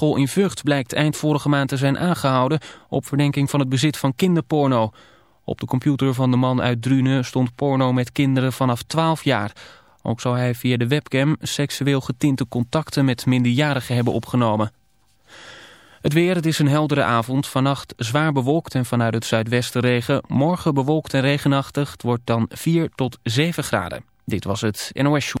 in Vught blijkt eind vorige maand te zijn aangehouden op verdenking van het bezit van kinderporno. Op de computer van de man uit Drunen stond porno met kinderen vanaf 12 jaar. Ook zou hij via de webcam seksueel getinte contacten met minderjarigen hebben opgenomen. Het weer, het is een heldere avond. Vannacht zwaar bewolkt en vanuit het zuidwesten regen. Morgen bewolkt en regenachtig. Het wordt dan 4 tot 7 graden. Dit was het NOS Show.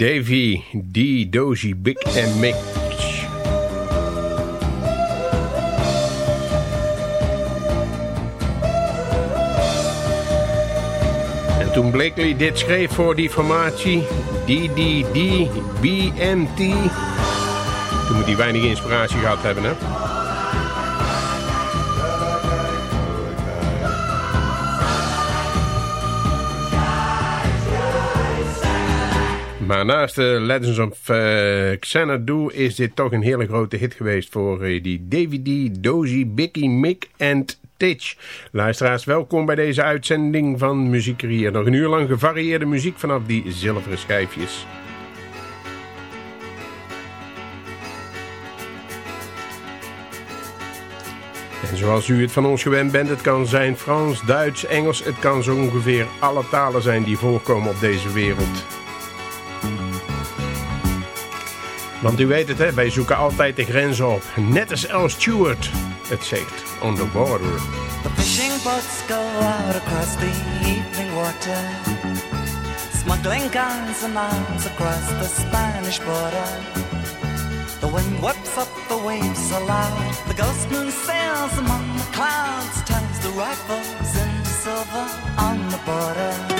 Davy, D, Dozy, Big en Mick. En toen Blakely dit schreef voor die formatie, DDD, BMT, toen moet hij weinig inspiratie gehad hebben, hè? Maar naast de Legends of Xanadu is dit toch een hele grote hit geweest voor uh, die DVD, Dozy, Bicky, Mick en Titch. Luisteraars, welkom bij deze uitzending van Muziek. Nog een uur lang gevarieerde muziek vanaf die zilveren schijfjes. En zoals u het van ons gewend bent, het kan zijn Frans, Duits, Engels. Het kan zo ongeveer alle talen zijn die voorkomen op deze wereld. Want u weet het, hè, wij zoeken altijd de grenzen op. Net als El Stewart het zegt, on the border. The fishing boats go out across the evening water. Smuggling guns and arms across the Spanish border. The wind whips up the waves aloud. The ghost moon sails among the clouds. Turns the rifles into silver on the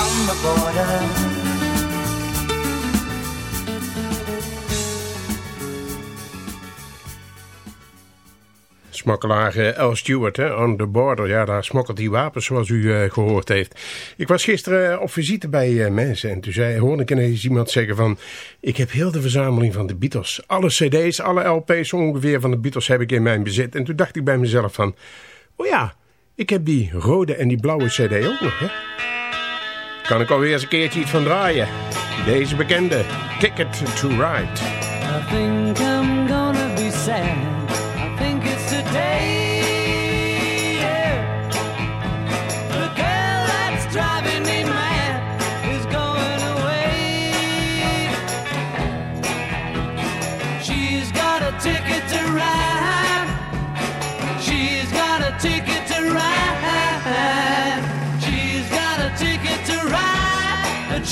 On the border. Smokkelaar eh, L. Stewart, hè, on the border. Ja, daar smokkelt hij wapens, zoals u eh, gehoord heeft. Ik was gisteren eh, op visite bij mensen en toen zei, hoorde ik ineens iemand zeggen van... Ik heb heel de verzameling van de Beatles. Alle cd's, alle LP's ongeveer van de Beatles heb ik in mijn bezit. En toen dacht ik bij mezelf van... Oh ja, ik heb die rode en die blauwe cd ook nog, hè. Kan ik alweer eens een keertje iets van draaien. Deze bekende, Ticket to Ride.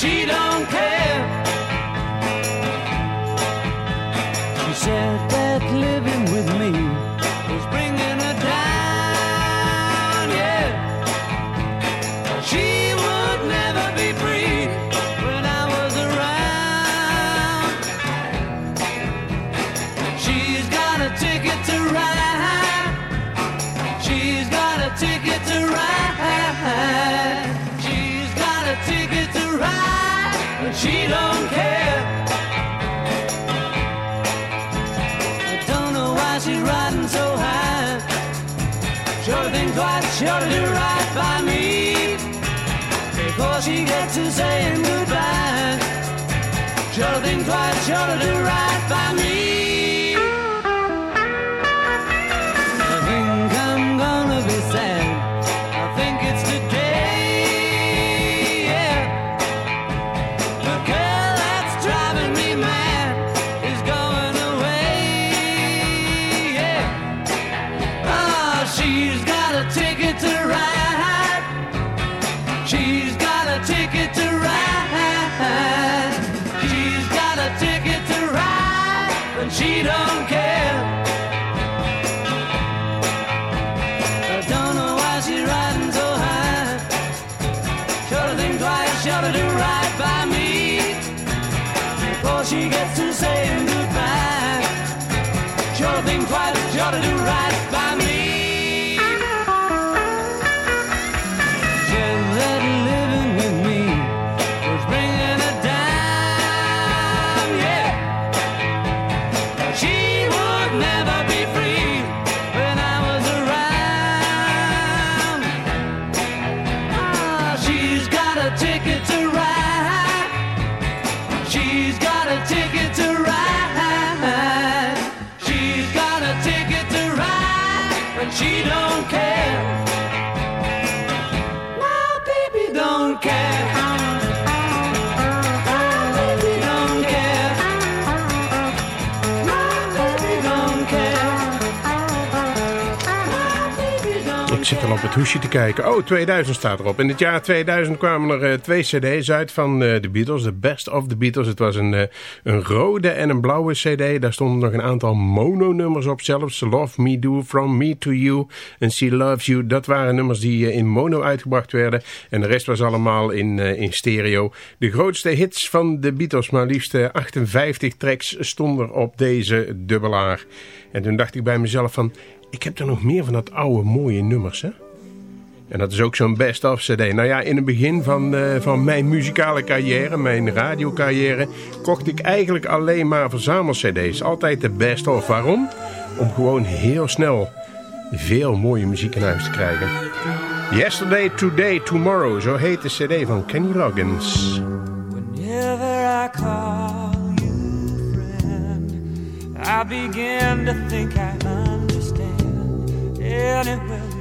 She don't care. the ride. Het hoesje te kijken. Oh, 2000 staat erop. In het jaar 2000 kwamen er eh, twee cd's uit van eh, de Beatles. The Best of the Beatles. Het was een, eh, een rode en een blauwe cd. Daar stonden nog een aantal mono-nummers op zelfs. Love Me Do, From Me To You en She Loves You. Dat waren nummers die in mono uitgebracht werden. En de rest was allemaal in, in stereo. De grootste hits van de Beatles, maar liefst eh, 58 tracks stonden op deze dubbelaar. En toen dacht ik bij mezelf van... Ik heb er nog meer van dat oude mooie nummers, hè? En dat is ook zo'n best-of cd. Nou ja, in het begin van, eh, van mijn muzikale carrière, mijn radiocarrière... kocht ik eigenlijk alleen maar verzamel-cd's. Altijd de best-of. Waarom? Om gewoon heel snel veel mooie muziek in huis te krijgen. Yesterday, Today, Tomorrow. Zo heet de cd van Kenny Loggins. Whenever I call you friend, I begin to think I understand. You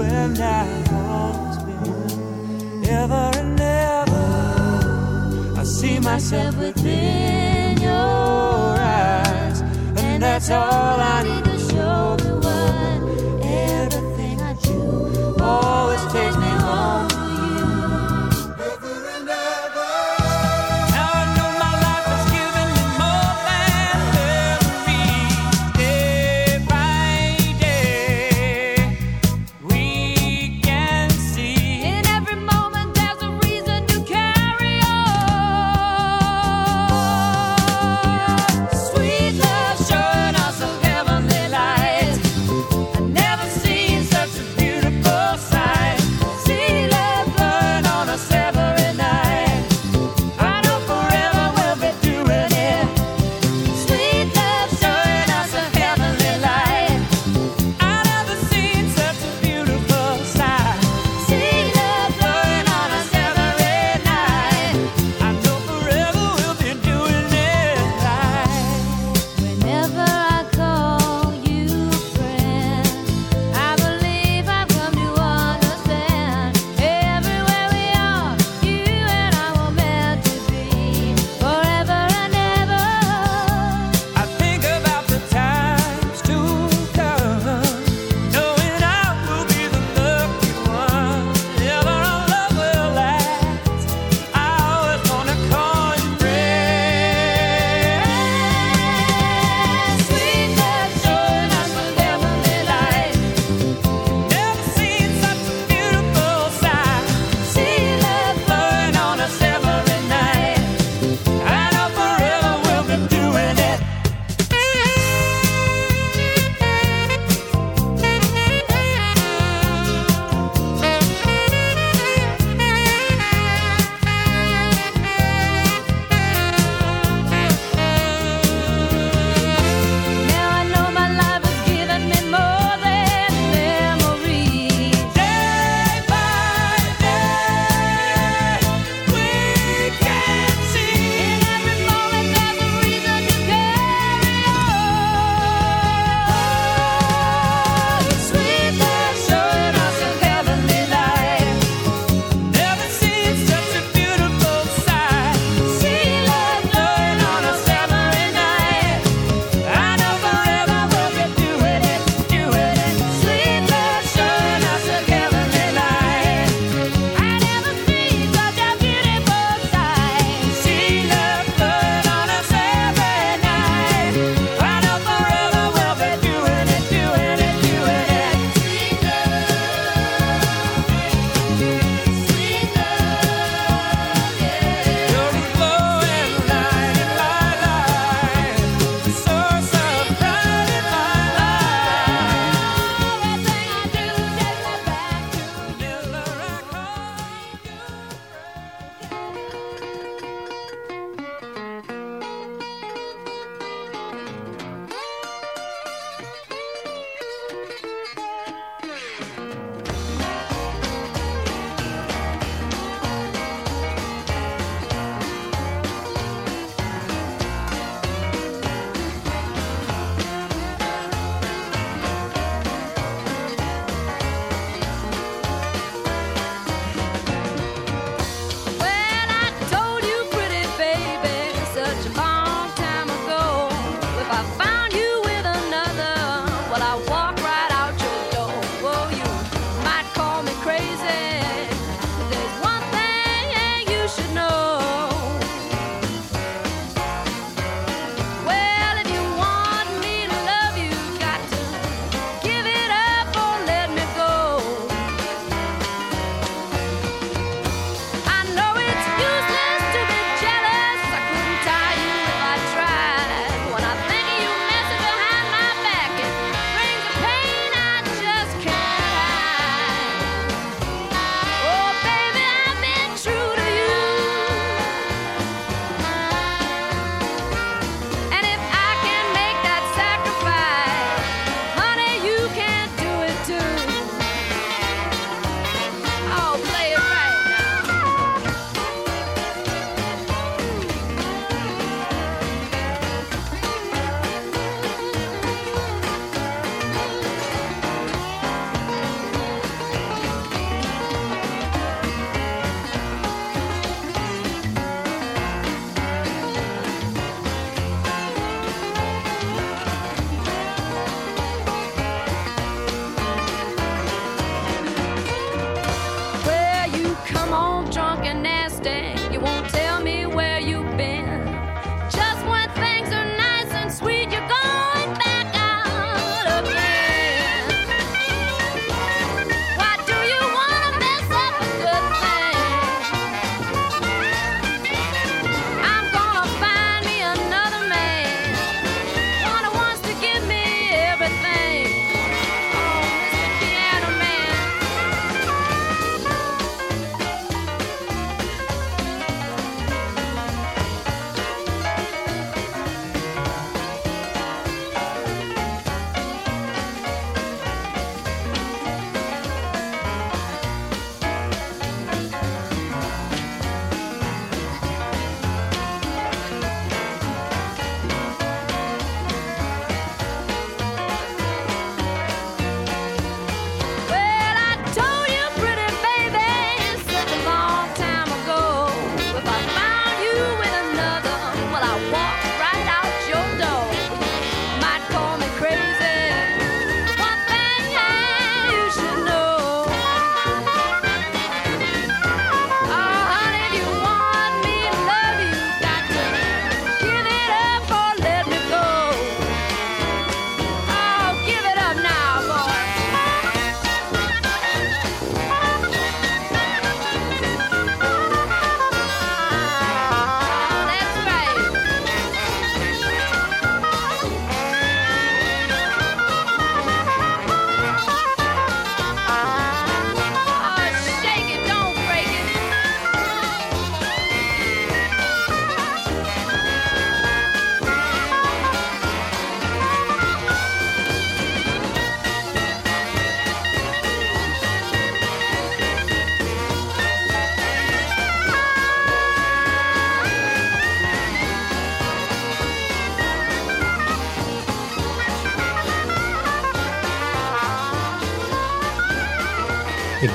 and I have always been. Ever and ever, I see myself within your eyes, and that's all I need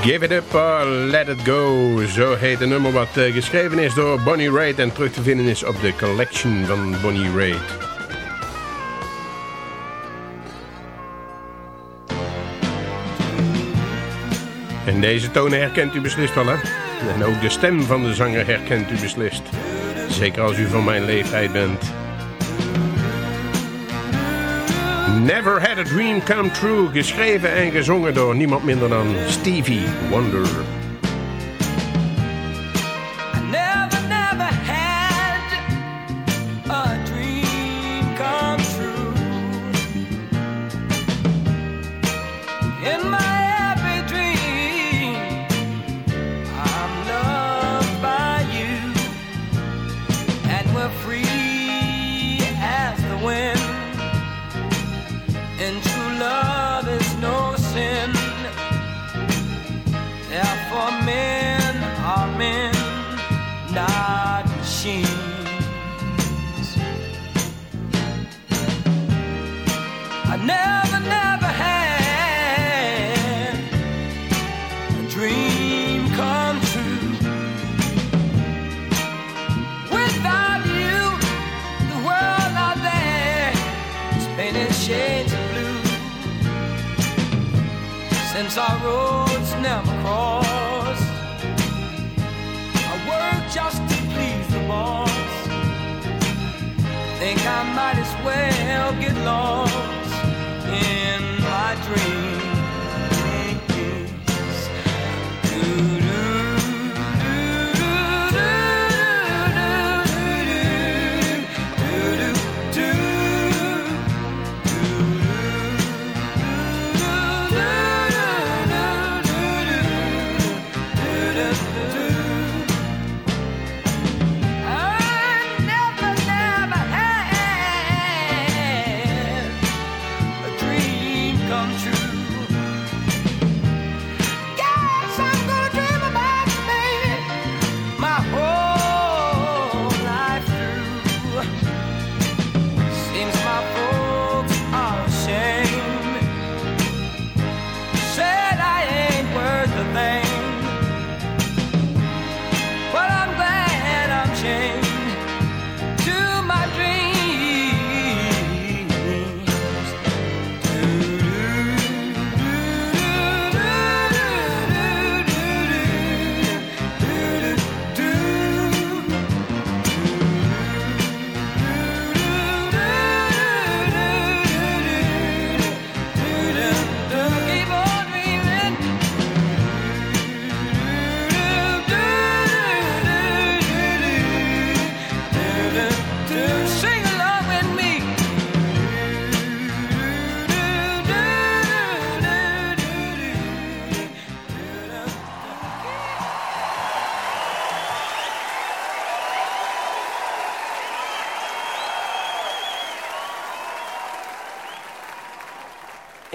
Give It Up or Let It Go. Zo heet een nummer wat uh, geschreven is door Bonnie Raitt en terug te vinden is op de collection van Bonnie Raitt. En deze tonen herkent u beslist wel, hè? En ook de stem van de zanger herkent u beslist. Zeker als u van mijn leeftijd bent. Never Had a Dream Come True, geschreven en gezongen door niemand minder dan Stevie Wonder. Since our roads never cross. I work just to please the boss. Think I might as well get lost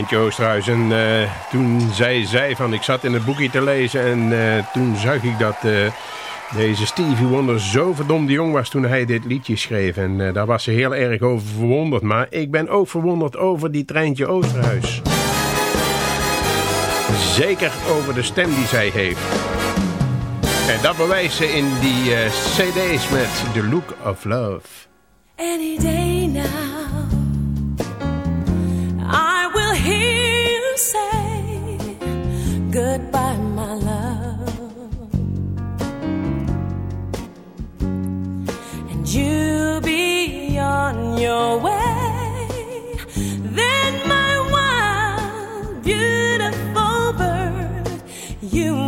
Treintje Oosterhuis. En eh, toen zij zei van ik zat in het boekje te lezen en eh, toen zag ik dat eh, deze Stevie Wonder zo verdomd jong was toen hij dit liedje schreef. En daar was ze heel erg over verwonderd. Maar ik ben ook verwonderd over die Treintje Oosterhuis. Zeker over de stem die zij heeft. En dat bewijst ze in die cd's met The Look of Love. Any day now, goodbye, my love, and you be on your way. Then, my wild, beautiful bird, you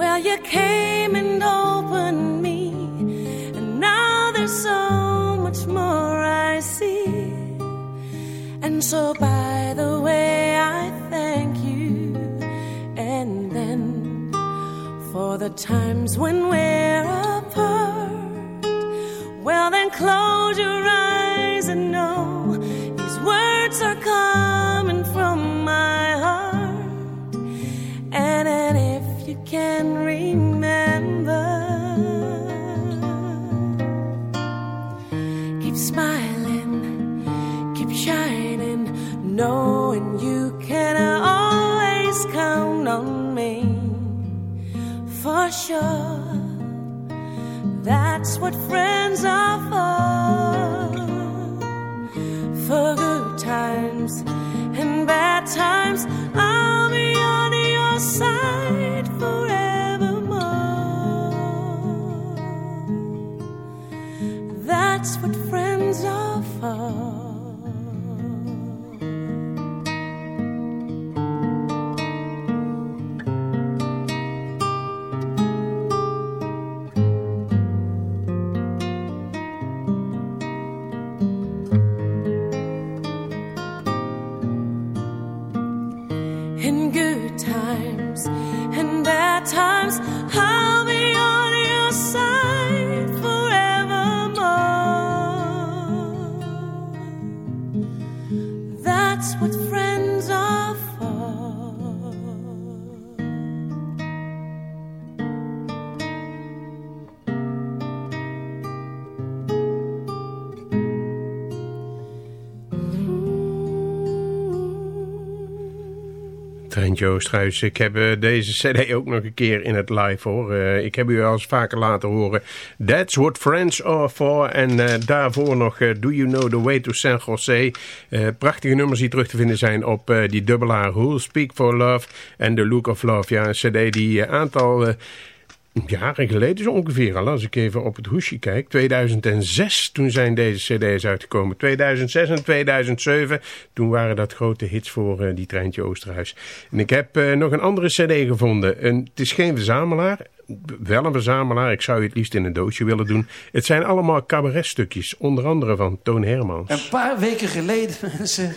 Well, you came and opened me, and now there's so much more I see. And so, by the way, I thank you. And then, for the times when we're apart, well, then close your eyes sure. That's what friends are Treintje Oosterhuis, ik heb eh, deze cd ook nog een keer in het live hoor. Eh, ik heb u al eens vaker laten horen. That's what friends are for. En eh, daarvoor nog Do You Know The Way To San Jose. Prachtige nummers die terug te vinden zijn op die dubbelaar Who'll Speak For Love en The Look of Love. Ja, een cd die aantal... jaren geleden zo ongeveer al, als ik even op het hoesje kijk. 2006, toen zijn deze cd's uitgekomen. 2006 en 2007, toen waren dat grote hits voor eh, die Treintje Oosterhuis. En ik heb eh, nog een andere cd gevonden. En het is geen verzamelaar, wel een verzamelaar. Ik zou je het liefst in een doosje willen doen. Het zijn allemaal cabaretstukjes, onder andere van Toon Hermans. Een paar weken geleden, mensen.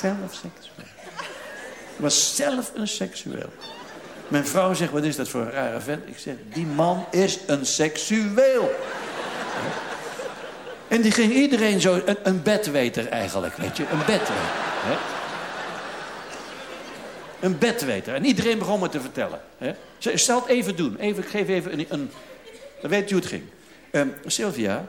Zelf seksueel. Was zelf een seksueel. Mijn vrouw zegt, wat is dat voor een rare vent? Ik zeg, die man is een seksueel. En die ging iedereen zo... Een, een bedweter eigenlijk, weet je. Een bedweter. Hè? Een bedweter. En iedereen begon me te vertellen. Hè? Ik zal het even doen. Even, ik geef even een... een dan weet je hoe het ging. Ehm, Sylvia,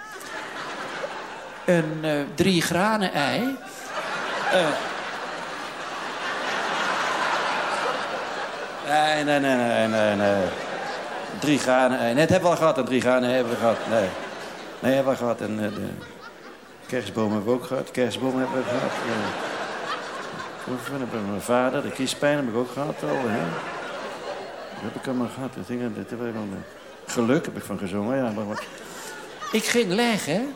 een eh, drie granen ei. Eh. Nee, nee, nee, nee, nee, nee. Drie granen ei. Nee, het hebben we al gehad, een drie granen ei hebben we gehad. Nee, nee hebben we gehad. En, eh, de kerstboom hebben we ook gehad. Kerstboom hebben we gehad. Hoeveel hebben we mijn vader, de kiespijn heb ik ook gehad al. Hè? Dat heb ik allemaal gehad. Dat dingen, dat heb ik al, geluk heb ik van gezongen. Ja, maar Ik ging leggen.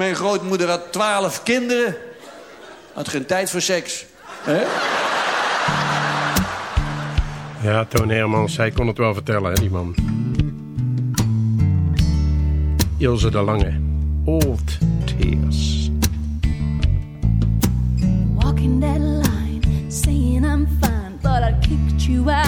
Mijn grootmoeder had twaalf kinderen. Had geen tijd voor seks. Hè? Ja, Toon Hermans, hij kon het wel vertellen, hè, die man. Ilse de Lange. Old Tears. Walking that line, saying I'm fine, but I kicked you out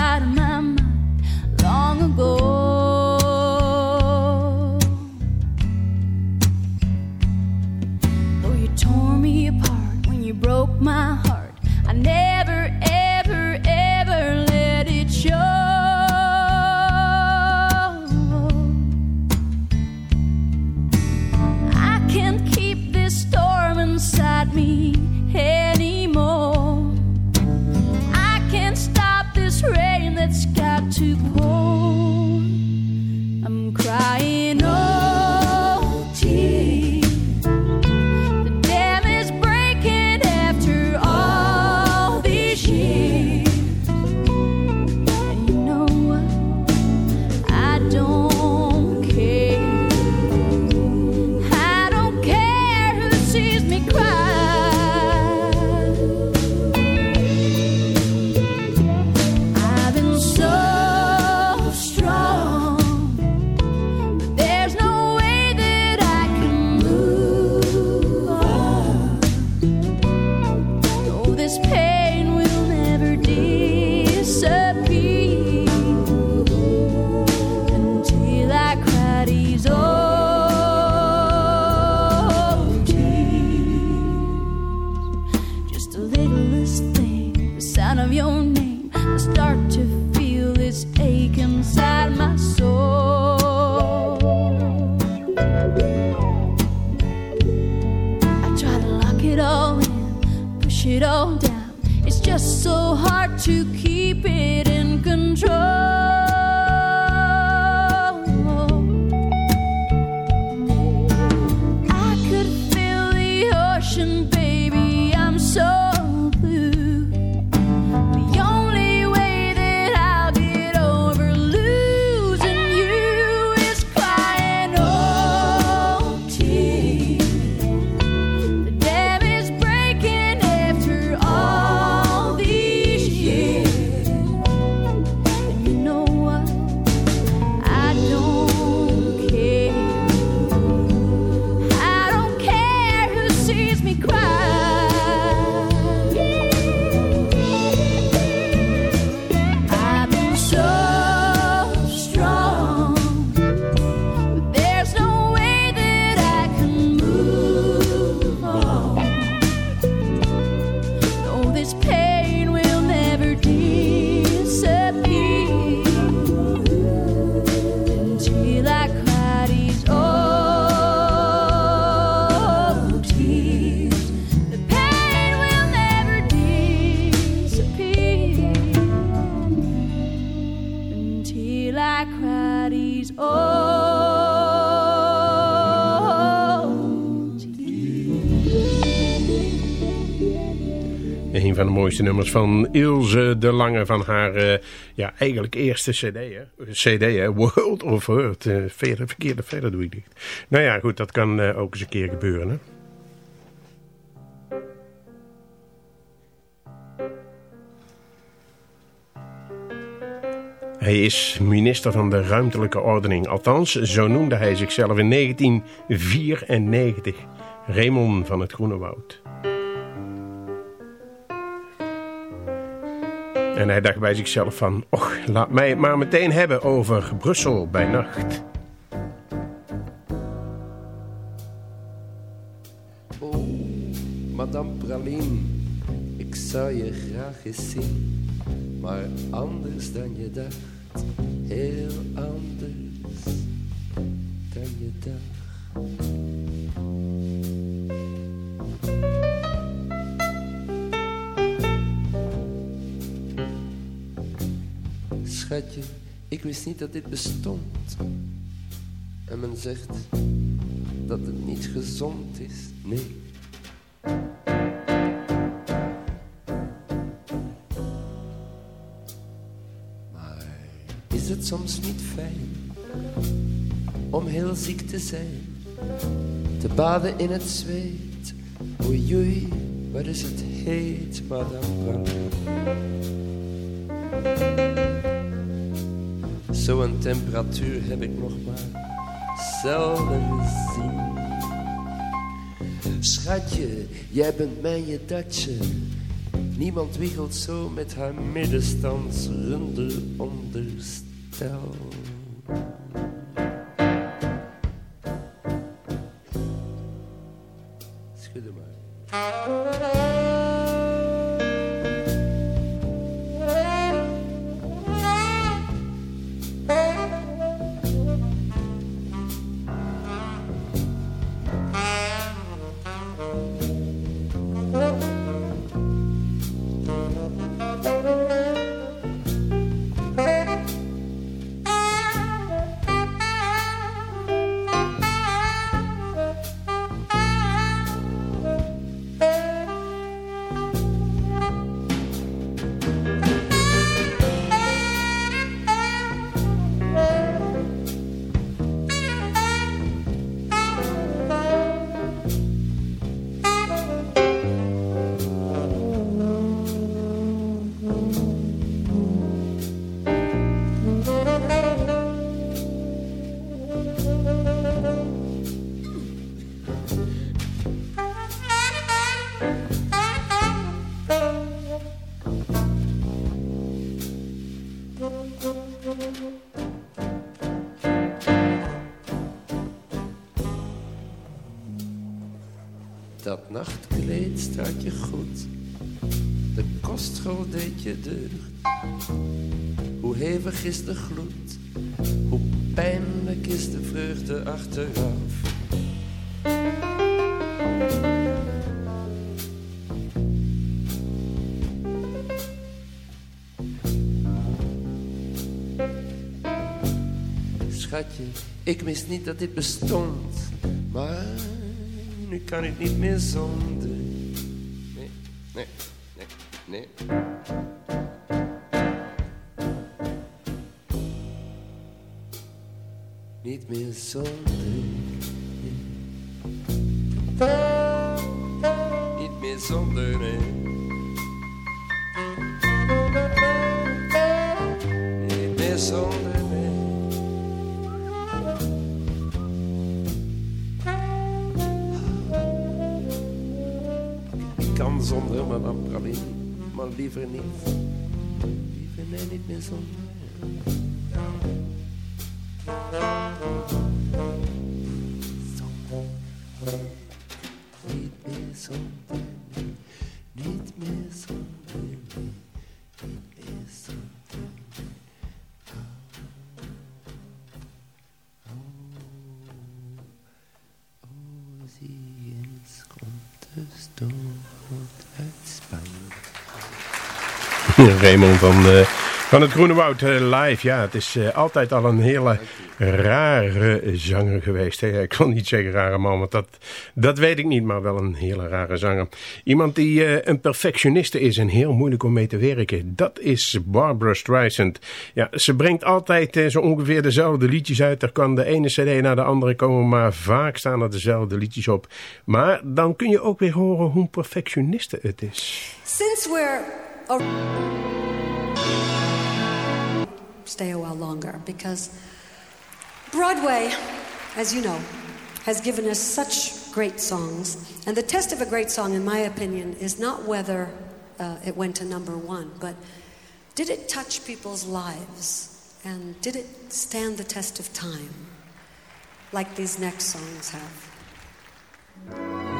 mooiste nummers van Ilse de Lange van haar eh, ja, eigenlijk eerste cd. Hè? CD, hè? World of Hurt. Verder, verkeerde verder doe ik niet. Nou ja, goed, dat kan eh, ook eens een keer gebeuren. Hè? Hij is minister van de ruimtelijke ordening. Althans, zo noemde hij zichzelf in 1994. Raymond van het Groene Woud. En hij dacht bij zichzelf van... Och, laat mij het maar meteen hebben over Brussel bij nacht. Oh, Madame Praline, ik zou je graag eens zien. Maar anders dan je dacht, heel anders dan je dacht. Schatje, ik wist niet dat dit bestond. En men zegt dat het niet gezond is, nee. Maar is het soms niet fijn om heel ziek te zijn? Te baden in het zweet, oei oei, wat is het heet, madame Brown. Zo'n temperatuur heb ik nog maar zelden gezien. Schatje, jij bent mijn je datje. Niemand wiegelt zo met haar middenstands runder onderstel. goed, de kostschool deed je deugd. Hoe hevig is de gloed, hoe pijnlijk is de vreugde achteraf. Schatje, ik wist niet dat dit bestond, maar nu kan ik niet meer zonder Spanje. Raymond van, eh, van het Groene Woud eh, live. Ja, het is eh, altijd al een hele rare zanger geweest. Ik wil niet zeggen rare man, want dat, dat weet ik niet. Maar wel een hele rare zanger. Iemand die eh, een perfectioniste is en heel moeilijk om mee te werken. Dat is Barbara Streisand. Ja, ze brengt altijd zo ongeveer dezelfde liedjes uit. Er kan de ene cd naar de andere komen, maar vaak staan er dezelfde liedjes op. Maar dan kun je ook weer horen hoe perfectioniste het is. Since we're stay a while longer because Broadway, as you know, has given us such great songs. And the test of a great song, in my opinion, is not whether uh, it went to number one, but did it touch people's lives? And did it stand the test of time, like these next songs have?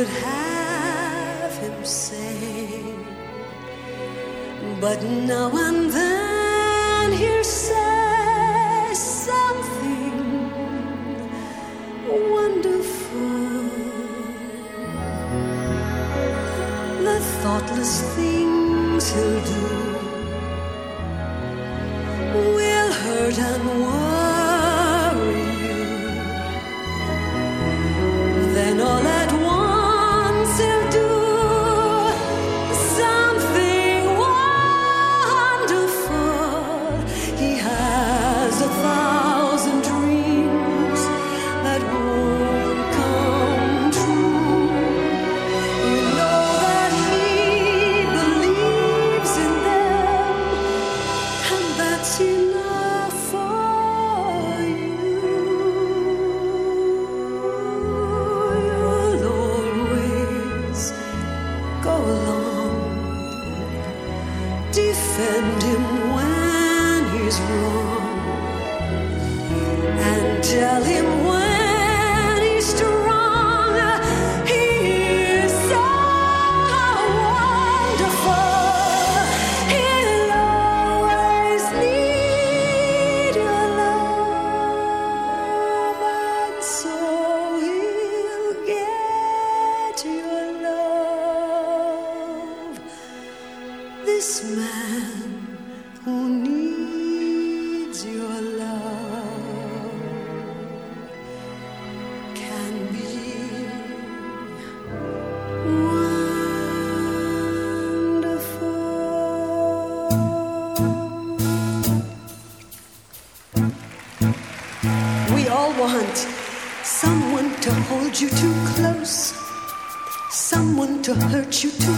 You would have him say, but now and then he'll say something wonderful. The thoughtless things he'll do will hurt and worry someone to hurt you too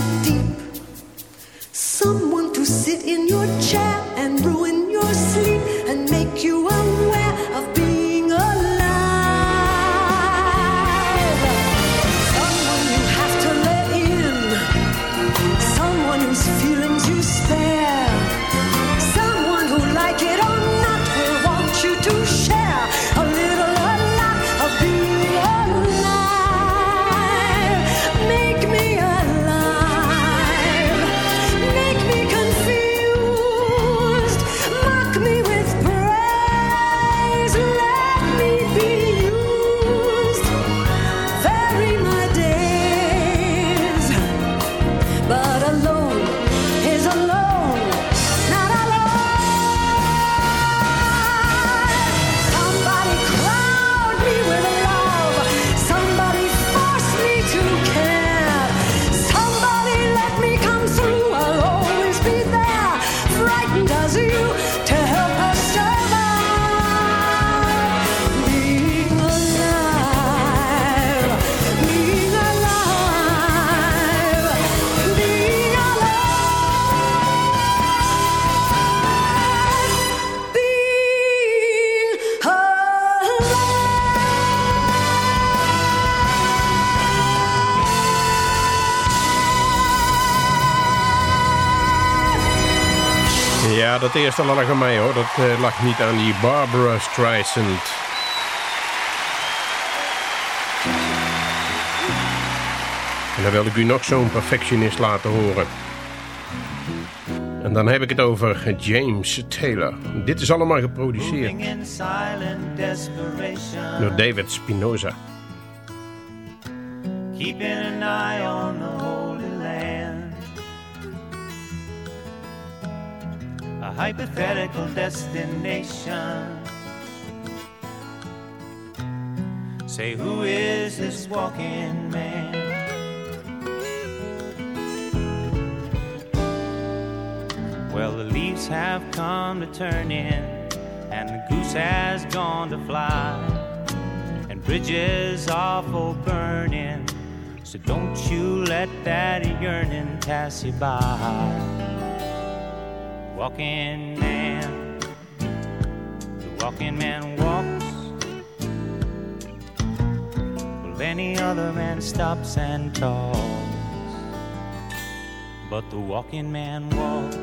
Dat eerste lag aan mij hoor. Dat eh, lag niet aan die Barbara Streisand. En dan wil ik u nog zo'n perfectionist laten horen. En dan heb ik het over James Taylor. Dit is allemaal geproduceerd door David Spinoza. Keeping an eye on A hypothetical destination. Say, who is this walking man? Well, the leaves have come to turn in, and the goose has gone to fly, and bridges are for burning. So don't you let that yearning pass you by. Walking man, the walking man walks. Well, any other man stops and talks, but the walking man walks.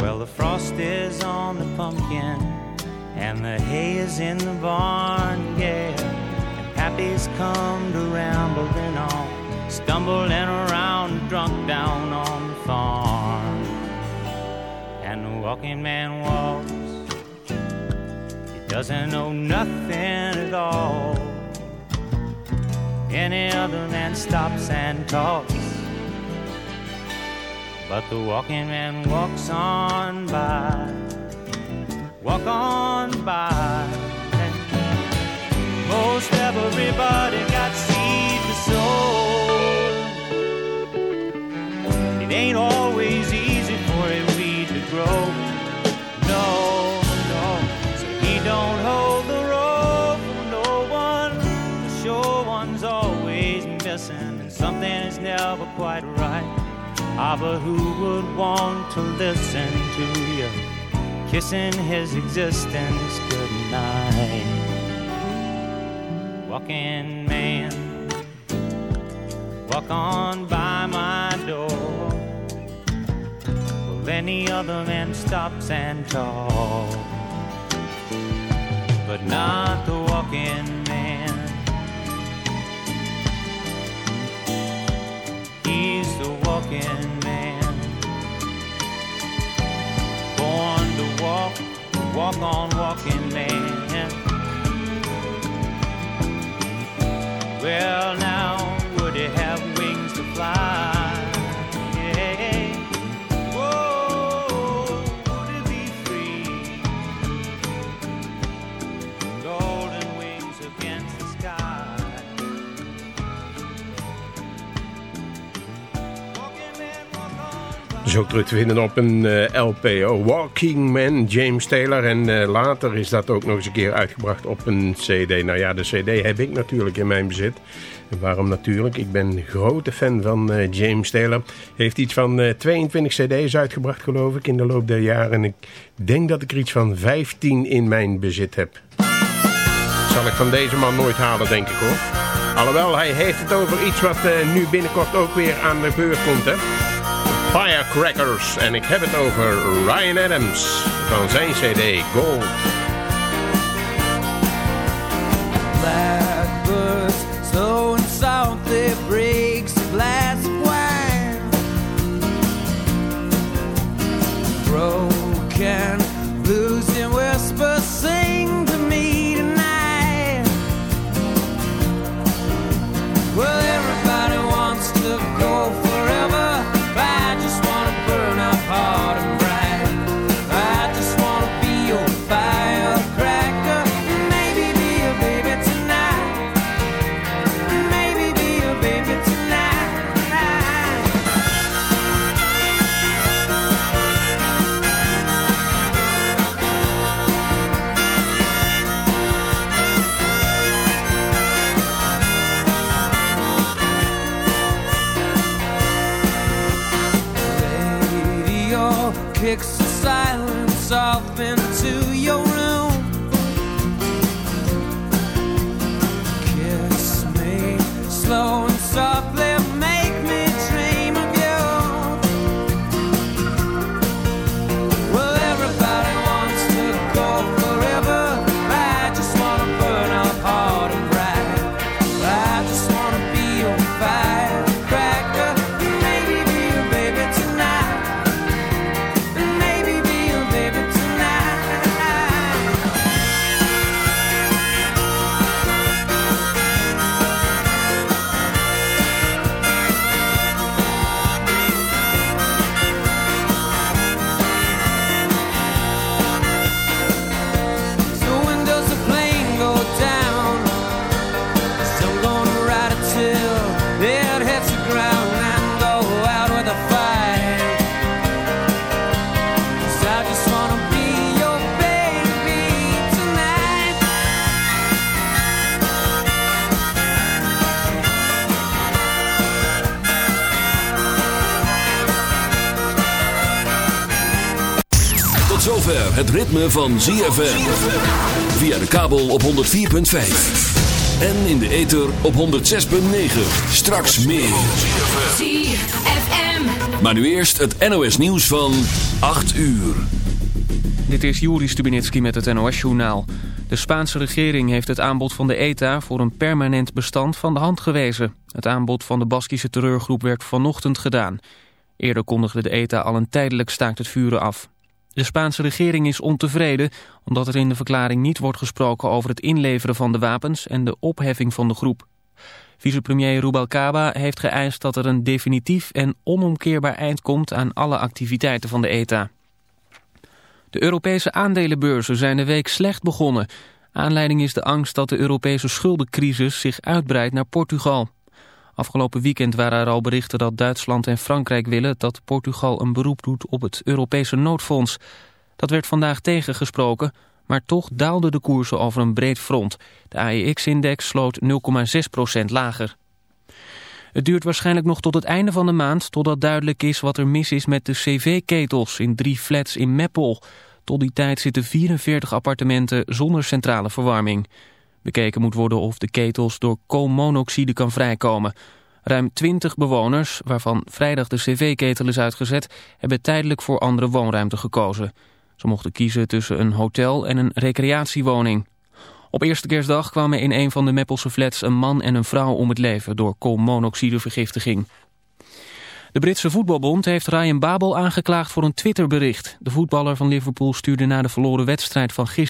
Well, the frost is on the pumpkin, and the hay is in the barn, yeah. And Pappy's come to rambling on, stumbling around, drunk down on the farm. And the walking man walks, he doesn't know nothing at all. Any other man stops and talks. But the walking man walks on by, walk on by. And most everybody got seed to sow. Ain't always easy for a weed to grow. No, no. So he don't hold the rope for no one. The sure one's always missing, and something is never quite right. Ah, but who would want to listen to you kissing his existence goodnight? Walking man, walk on by my door. Well, any other man stops and talks, but not the walking man. He's the walking man. Born to walk, walk on walking man. Well, now, would he have wings to fly? Dus ook terug te vinden op een eh, LP. Oh, Walking Man, James Taylor. En eh, later is dat ook nog eens een keer uitgebracht op een CD. Nou ja, de CD heb ik natuurlijk in mijn bezit. En waarom natuurlijk? Ik ben grote fan van eh, James Taylor. Heeft iets van eh, 22 CD's uitgebracht, geloof ik, in de loop der jaren. En ik denk dat ik er iets van 15 in mijn bezit heb. Zal ik van deze man nooit halen, denk ik hoor. Alhoewel, hij heeft het over iets wat nu binnenkort ook weer aan de beurt komt, hè. Firecrackers. En ik heb het over Ryan Adams van zijn cd Gold. Blackbirds slow and softly breaks a glass of wine. Broken zover het ritme van ZFM. Via de kabel op 104.5. En in de ether op 106.9. Straks meer. ZFM. Maar nu eerst het NOS nieuws van 8 uur. Dit is Juri Stubinitski met het NOS-journaal. De Spaanse regering heeft het aanbod van de ETA voor een permanent bestand van de hand gewezen. Het aanbod van de Baskische terreurgroep werd vanochtend gedaan. Eerder kondigde de ETA al een tijdelijk staakt het vuren af. De Spaanse regering is ontevreden omdat er in de verklaring niet wordt gesproken over het inleveren van de wapens en de opheffing van de groep. Vicepremier Rubalcaba heeft geëist dat er een definitief en onomkeerbaar eind komt aan alle activiteiten van de ETA. De Europese aandelenbeurzen zijn de week slecht begonnen. Aanleiding is de angst dat de Europese schuldencrisis zich uitbreidt naar Portugal. Afgelopen weekend waren er al berichten dat Duitsland en Frankrijk willen dat Portugal een beroep doet op het Europese noodfonds. Dat werd vandaag tegengesproken, maar toch daalden de koersen over een breed front. De AEX-index sloot 0,6% lager. Het duurt waarschijnlijk nog tot het einde van de maand totdat duidelijk is wat er mis is met de cv-ketels in drie flats in Meppel. Tot die tijd zitten 44 appartementen zonder centrale verwarming. Bekeken moet worden of de ketels door koolmonoxide kan vrijkomen. Ruim 20 bewoners, waarvan vrijdag de cv-ketel is uitgezet, hebben tijdelijk voor andere woonruimte gekozen. Ze mochten kiezen tussen een hotel en een recreatiewoning. Op eerste kerstdag kwamen in een van de Meppelse flats een man en een vrouw om het leven door koolmonoxidevergiftiging. De Britse voetbalbond heeft Ryan Babel aangeklaagd voor een Twitterbericht. De voetballer van Liverpool stuurde na de verloren wedstrijd van gisteren